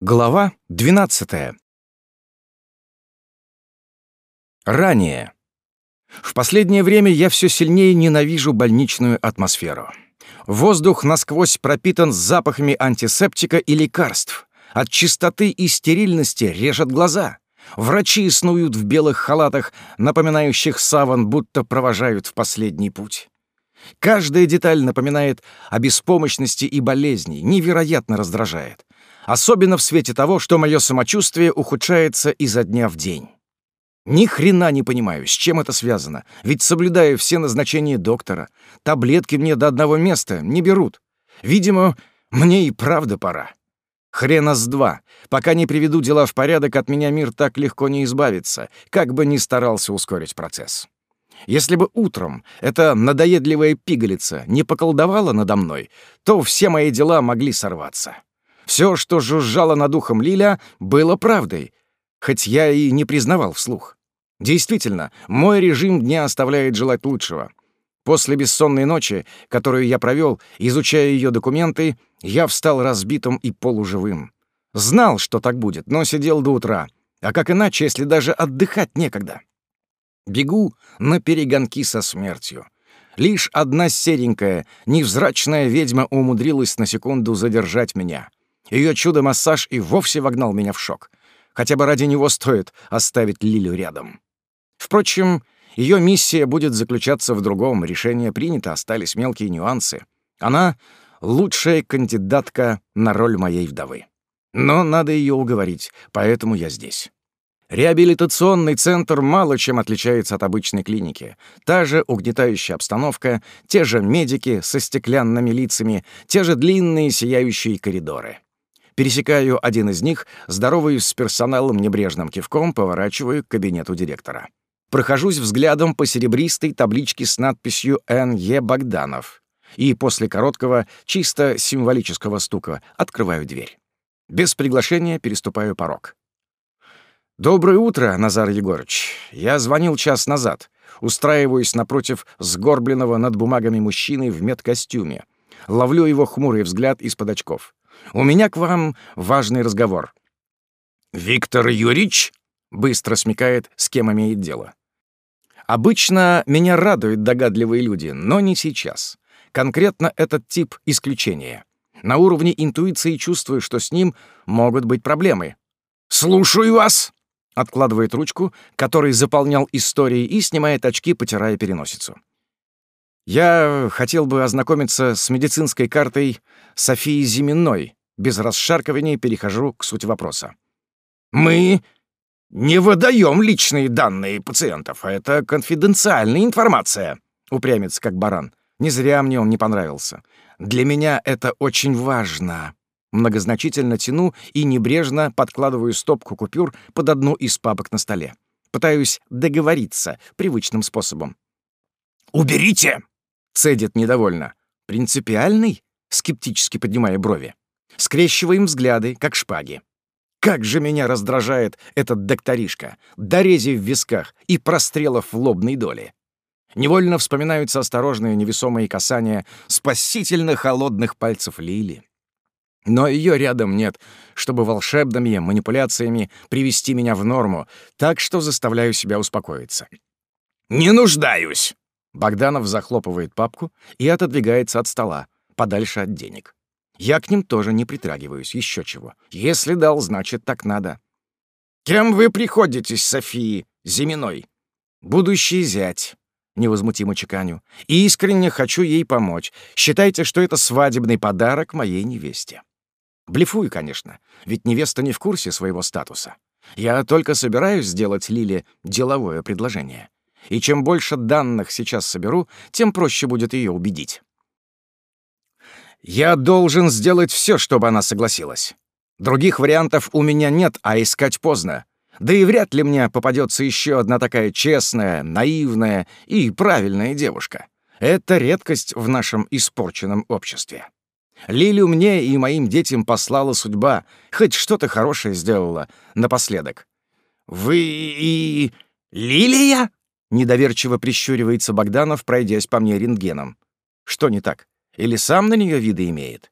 Глава 12. Ранее. В последнее время я все сильнее ненавижу больничную атмосферу. Воздух насквозь пропитан запахами антисептика и лекарств. От чистоты и стерильности режет глаза. Врачи снуют в белых халатах, напоминающих саван, будто провожают в последний путь. Каждая деталь напоминает о беспомощности и болезни, невероятно раздражает особенно в свете того, что мое самочувствие ухудшается изо дня в день. Ни хрена не понимаю, с чем это связано, ведь соблюдаю все назначения доктора. Таблетки мне до одного места не берут. Видимо, мне и правда пора. Хрена с два. Пока не приведу дела в порядок, от меня мир так легко не избавится, как бы ни старался ускорить процесс. Если бы утром эта надоедливая пигалица не поколдовала надо мной, то все мои дела могли сорваться. Все, что жужжало над ухом Лиля, было правдой, хоть я и не признавал вслух. Действительно, мой режим дня оставляет желать лучшего. После бессонной ночи, которую я провел, изучая ее документы, я встал разбитым и полуживым. Знал, что так будет, но сидел до утра. А как иначе, если даже отдыхать некогда? Бегу на перегонки со смертью. Лишь одна серенькая, невзрачная ведьма умудрилась на секунду задержать меня. Ее чудо-массаж и вовсе вогнал меня в шок. Хотя бы ради него стоит оставить Лилю рядом. Впрочем, ее миссия будет заключаться в другом. Решение принято, остались мелкие нюансы. Она — лучшая кандидатка на роль моей вдовы. Но надо ее уговорить, поэтому я здесь. Реабилитационный центр мало чем отличается от обычной клиники. Та же угнетающая обстановка, те же медики со стеклянными лицами, те же длинные сияющие коридоры. Пересекаю один из них, здороваюсь с персоналом небрежным кивком, поворачиваю к кабинету директора. Прохожусь взглядом по серебристой табличке с надписью «Н.Е. Богданов» и после короткого, чисто символического стука открываю дверь. Без приглашения переступаю порог. «Доброе утро, Назар Егорыч. Я звонил час назад. Устраиваюсь напротив сгорбленного над бумагами мужчины в медкостюме. Ловлю его хмурый взгляд из-под очков. У меня к вам важный разговор». «Виктор Юрьевич?» — быстро смекает, с кем имеет дело. Обычно меня радуют догадливые люди, но не сейчас. Конкретно этот тип — исключение. На уровне интуиции чувствую, что с ним могут быть проблемы. «Слушаю вас!» — откладывает ручку, который заполнял истории, и снимает очки, потирая переносицу. «Я хотел бы ознакомиться с медицинской картой Софии Зиминой, без расшаркивания перехожу к сути вопроса. «Мы не выдаем личные данные пациентов. Это конфиденциальная информация», — упрямится как баран. Не зря мне он не понравился. «Для меня это очень важно». Многозначительно тяну и небрежно подкладываю стопку купюр под одну из папок на столе. Пытаюсь договориться привычным способом. «Уберите!» — цедит недовольно. «Принципиальный?» — скептически поднимая брови. Скрещиваем взгляды, как шпаги. Как же меня раздражает этот докторишка, дорези в висках и прострелов в лобной доле. Невольно вспоминаются осторожные невесомые касания спасительно холодных пальцев Лили. Но ее рядом нет, чтобы волшебными манипуляциями привести меня в норму, так что заставляю себя успокоиться. «Не нуждаюсь!» Богданов захлопывает папку и отодвигается от стола, подальше от денег. Я к ним тоже не притрагиваюсь, еще чего. Если дал, значит, так надо. «Кем вы приходитесь, Софии Зиминой?» «Будущий зять», — невозмутимо чеканю. «И искренне хочу ей помочь. Считайте, что это свадебный подарок моей невесте». Блефую, конечно, ведь невеста не в курсе своего статуса. Я только собираюсь сделать Лиле деловое предложение. И чем больше данных сейчас соберу, тем проще будет ее убедить. Я должен сделать все, чтобы она согласилась. Других вариантов у меня нет, а искать поздно. Да и вряд ли мне попадется еще одна такая честная, наивная и правильная девушка. Это редкость в нашем испорченном обществе. Лилю мне и моим детям послала судьба, хоть что-то хорошее сделала напоследок. «Вы и... Лилия?» — недоверчиво прищуривается Богданов, пройдясь по мне рентгеном. «Что не так?» Или сам на нее виды имеет?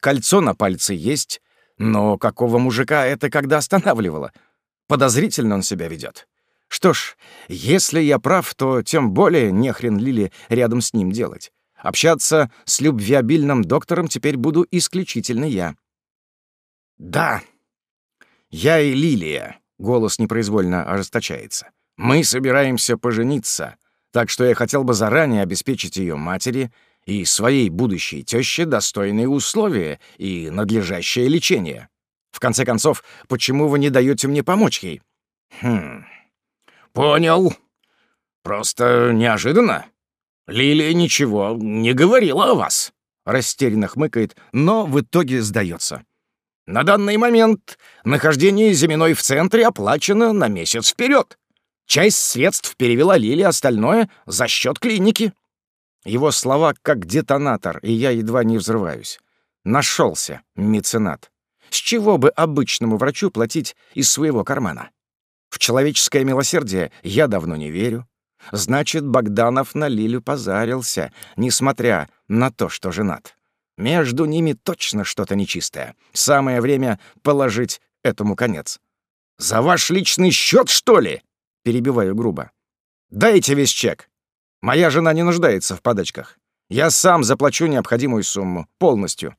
Кольцо на пальце есть, Но какого мужика это когда останавливало? Подозрительно он себя ведет. Что ж, если я прав, то тем более нехрен Лили рядом с ним делать. Общаться с любвеобильным доктором теперь буду исключительно я. «Да, я и Лилия», — голос непроизвольно ожесточается. «Мы собираемся пожениться, так что я хотел бы заранее обеспечить ее матери и своей будущей тёще достойные условия и надлежащее лечение. В конце концов, почему вы не даете мне помочь ей?» «Хм... Понял. Просто неожиданно. Лилия ничего не говорила о вас». Растерянно хмыкает, но в итоге сдается. На данный момент нахождение Зиминой в центре оплачено на месяц вперед. Часть средств перевела Лили, остальное — за счет клиники. Его слова как детонатор, и я едва не взрываюсь. Нашелся меценат. С чего бы обычному врачу платить из своего кармана? В человеческое милосердие я давно не верю. Значит, Богданов на Лилю позарился, несмотря на то, что женат. Между ними точно что-то нечистое. Самое время положить этому конец. «За ваш личный счет, что ли?» — перебиваю грубо. «Дайте весь чек. Моя жена не нуждается в подачках. Я сам заплачу необходимую сумму. Полностью».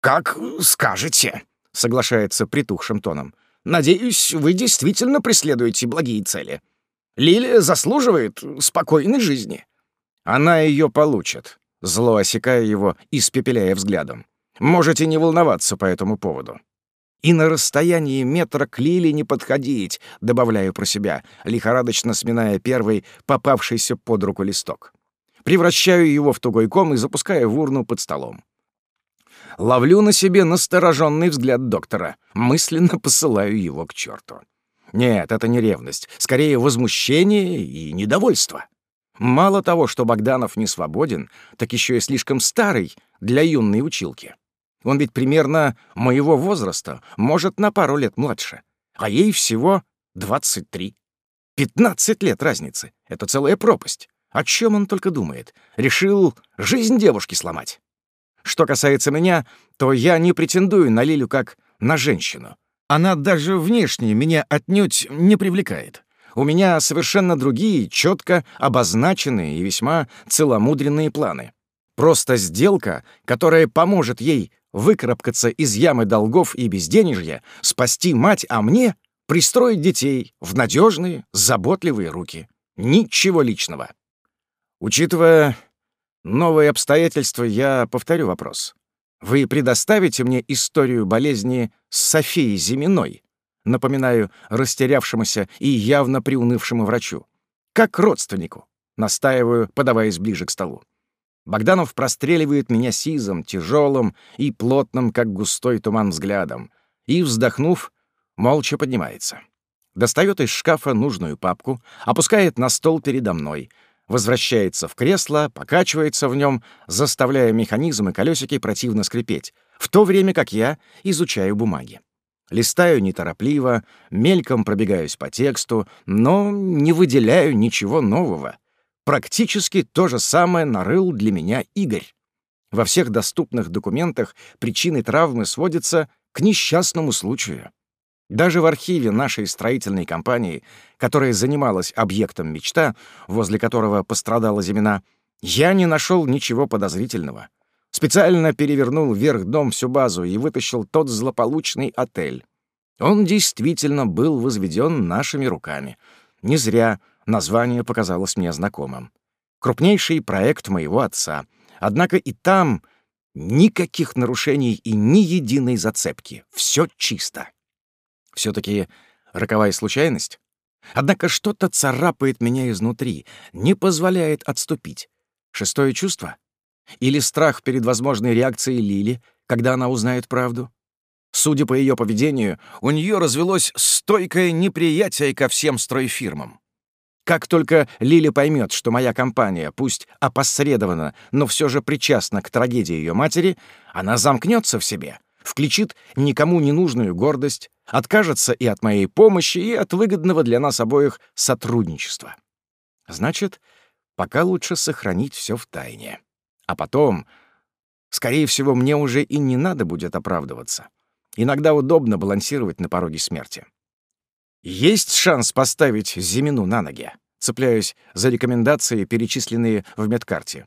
«Как скажете», — соглашается притухшим тоном. «Надеюсь, вы действительно преследуете благие цели. Лилия заслуживает спокойной жизни». «Она ее получит», зло осекая его, испепеляя взглядом. «Можете не волноваться по этому поводу». «И на расстоянии метра к Лиле не подходить», — добавляю про себя, лихорадочно сминая первый попавшийся под руку листок. Превращаю его в тугой ком и запускаю в урну под столом. Ловлю на себе настороженный взгляд доктора, мысленно посылаю его к черту. Нет, это не ревность, скорее возмущение и недовольство. Мало того, что Богданов не свободен, так еще и слишком старый для юной училки. Он ведь примерно моего возраста, может, на пару лет младше. А ей всего 23. 15 лет разницы. Это целая пропасть. О чем он только думает? Решил жизнь девушки сломать. Что касается меня, то я не претендую на Лилю как на женщину. Она даже внешне меня отнюдь не привлекает. У меня совершенно другие, четко обозначенные и весьма целомудренные планы. Просто сделка, которая поможет ей выкарабкаться из ямы долгов и безденежья, спасти мать, а мне — пристроить детей в надежные, заботливые руки. Ничего личного. Учитывая новые обстоятельства, я повторю вопрос. Вы предоставите мне историю болезни Софии Зиминой? напоминаю растерявшемуся и явно приунывшему врачу. Как родственнику, настаиваю, подаваясь ближе к столу. Богданов простреливает меня сизом, тяжелым и плотным, как густой туман взглядом, и, вздохнув, молча поднимается. Достает из шкафа нужную папку, опускает на стол передо мной, возвращается в кресло, покачивается в нем, заставляя механизм и колесики противно скрипеть, в то время как я изучаю бумаги. Листаю неторопливо, мельком пробегаюсь по тексту, но не выделяю ничего нового. Практически то же самое нарыл для меня Игорь. Во всех доступных документах причины травмы сводятся к несчастному случаю. Даже в архиве нашей строительной компании, которая занималась объектом мечта, возле которого пострадала Зимина, я не нашел ничего подозрительного. Специально перевернул вверх дом всю базу и вытащил тот злополучный отель. Он действительно был возведен нашими руками. Не зря название показалось мне знакомым. Крупнейший проект моего отца. Однако и там никаких нарушений и ни единой зацепки. Все чисто. все таки роковая случайность? Однако что-то царапает меня изнутри, не позволяет отступить. Шестое чувство? Или страх перед возможной реакцией Лили, когда она узнает правду? Судя по ее поведению, у нее развелось стойкое неприятие ко всем стройфирмам. Как только Лили поймет, что моя компания, пусть опосредованно, но все же причастна к трагедии ее матери, она замкнется в себе, включит никому не нужную гордость, откажется и от моей помощи, и от выгодного для нас обоих сотрудничества. Значит, пока лучше сохранить все в тайне. А потом, скорее всего, мне уже и не надо будет оправдываться. Иногда удобно балансировать на пороге смерти. Есть шанс поставить Зимину на ноги, цепляюсь за рекомендации, перечисленные в медкарте.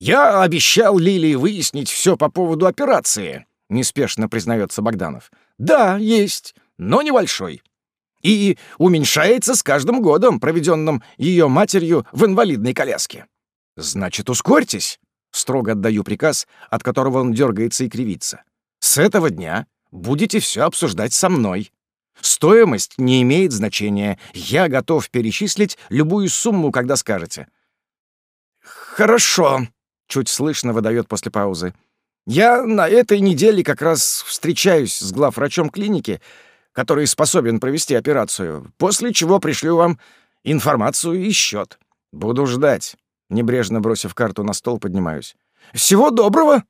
«Я обещал Лилии выяснить все по поводу операции», — неспешно признается Богданов. «Да, есть, но небольшой. И уменьшается с каждым годом, проведенным ее матерью в инвалидной коляске. Значит, ускорьтесь», — строго отдаю приказ, от которого он дергается и кривится. «С этого дня будете все обсуждать со мной. Стоимость не имеет значения. Я готов перечислить любую сумму, когда скажете». «Хорошо», чуть слышно выдает после паузы. «Я на этой неделе как раз встречаюсь с главврачом клиники, который способен провести операцию, после чего пришлю вам информацию и счет. Буду ждать». Небрежно бросив карту на стол, поднимаюсь. «Всего доброго!»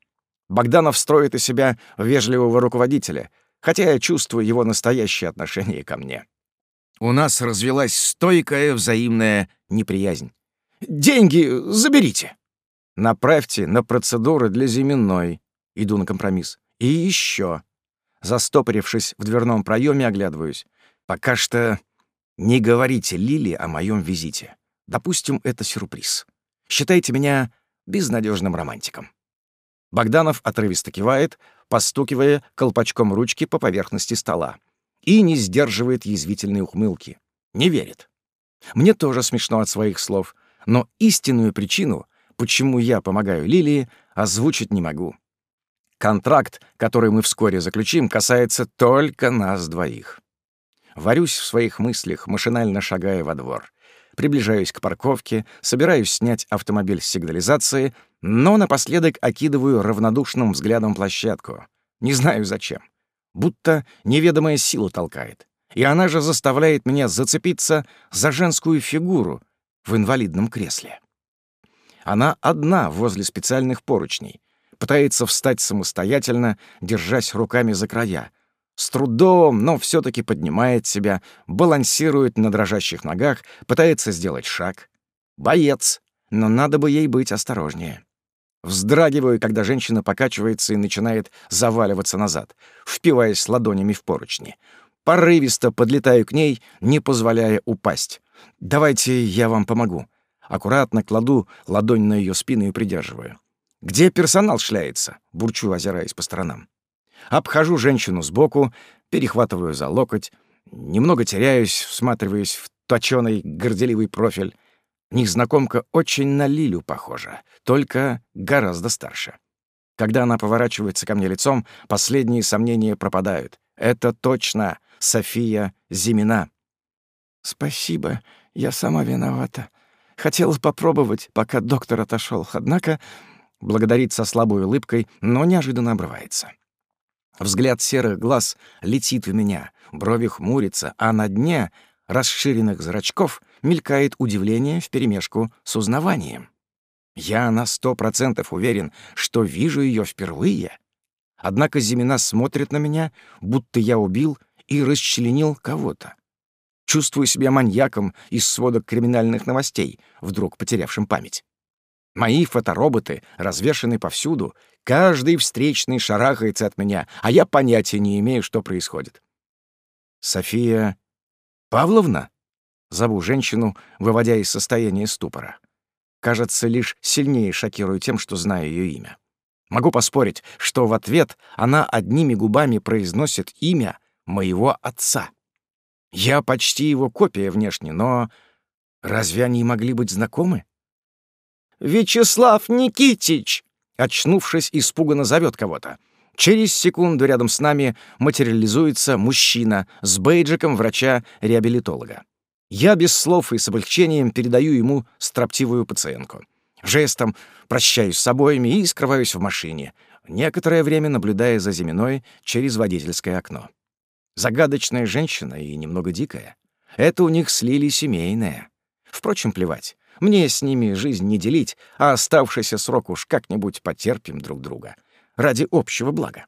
Богданов строит из себя вежливого руководителя, хотя я чувствую его настоящее отношение ко мне. У нас развелась стойкая взаимная неприязнь. «Деньги заберите!» Направьте на процедуры для Зиминой. Иду на компромисс. И еще. Застопорившись в дверном проеме, оглядываюсь. Пока что не говорите Лили о моем визите. Допустим, это сюрприз. Считайте меня безнадежным романтиком. Богданов отрывисто кивает, постукивая колпачком ручки по поверхности стола. И не сдерживает язвительной ухмылки. Не верит. Мне тоже смешно от своих слов, но истинную причину почему я помогаю Лилии, озвучить не могу. Контракт, который мы вскоре заключим, касается только нас двоих. Варюсь в своих мыслях, машинально шагая во двор. Приближаюсь к парковке, собираюсь снять автомобиль с сигнализации, но напоследок окидываю равнодушным взглядом площадку. Не знаю зачем. Будто неведомая сила толкает. И она же заставляет меня зацепиться за женскую фигуру в инвалидном кресле. Она одна возле специальных поручней. Пытается встать самостоятельно, держась руками за края. С трудом, но все таки поднимает себя, балансирует на дрожащих ногах, пытается сделать шаг. Боец, но надо бы ей быть осторожнее. Вздрагиваю, когда женщина покачивается и начинает заваливаться назад, впиваясь ладонями в поручни. Порывисто подлетаю к ней, не позволяя упасть. «Давайте я вам помогу. Аккуратно кладу ладонь на ее спину и придерживаю. «Где персонал шляется?» — бурчу, озираясь по сторонам. Обхожу женщину сбоку, перехватываю за локоть, немного теряюсь, всматриваясь в точёный горделивый профиль. Незнакомка очень на Лилю похожа, только гораздо старше. Когда она поворачивается ко мне лицом, последние сомнения пропадают. Это точно София Зимина. «Спасибо, я сама виновата», Хотел попробовать, пока доктор отошел, однако благодарит со слабой улыбкой, но неожиданно обрывается. Взгляд серых глаз летит в меня, брови хмурятся, а на дне расширенных зрачков мелькает удивление вперемешку с узнаванием. Я на сто процентов уверен, что вижу ее впервые. Однако Зимина смотрит на меня, будто я убил и расчленил кого-то. Чувствую себя маньяком из сводок криминальных новостей, вдруг потерявшим память. Мои фотороботы развешаны повсюду, каждый встречный шарахается от меня, а я понятия не имею, что происходит. София Павловна? Зову женщину, выводя из состояния ступора. Кажется, лишь сильнее шокирую тем, что знаю ее имя. Могу поспорить, что в ответ она одними губами произносит имя моего отца. Я почти его копия внешне, но разве они могли быть знакомы? «Вячеслав Никитич!» Очнувшись, испуганно зовет кого-то. Через секунду рядом с нами материализуется мужчина с бейджиком врача-реабилитолога. Я без слов и с облегчением передаю ему строптивую пациентку. Жестом прощаюсь с обоими и скрываюсь в машине, некоторое время наблюдая за Зиминой через водительское окно. Загадочная женщина и немного дикая. Это у них слили семейное. Впрочем, плевать. Мне с ними жизнь не делить, а оставшийся срок уж как-нибудь потерпим друг друга. Ради общего блага.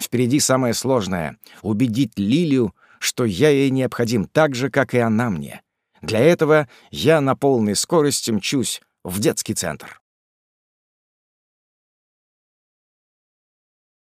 Впереди самое сложное — убедить Лилию, что я ей необходим так же, как и она мне. Для этого я на полной скорости мчусь в детский центр.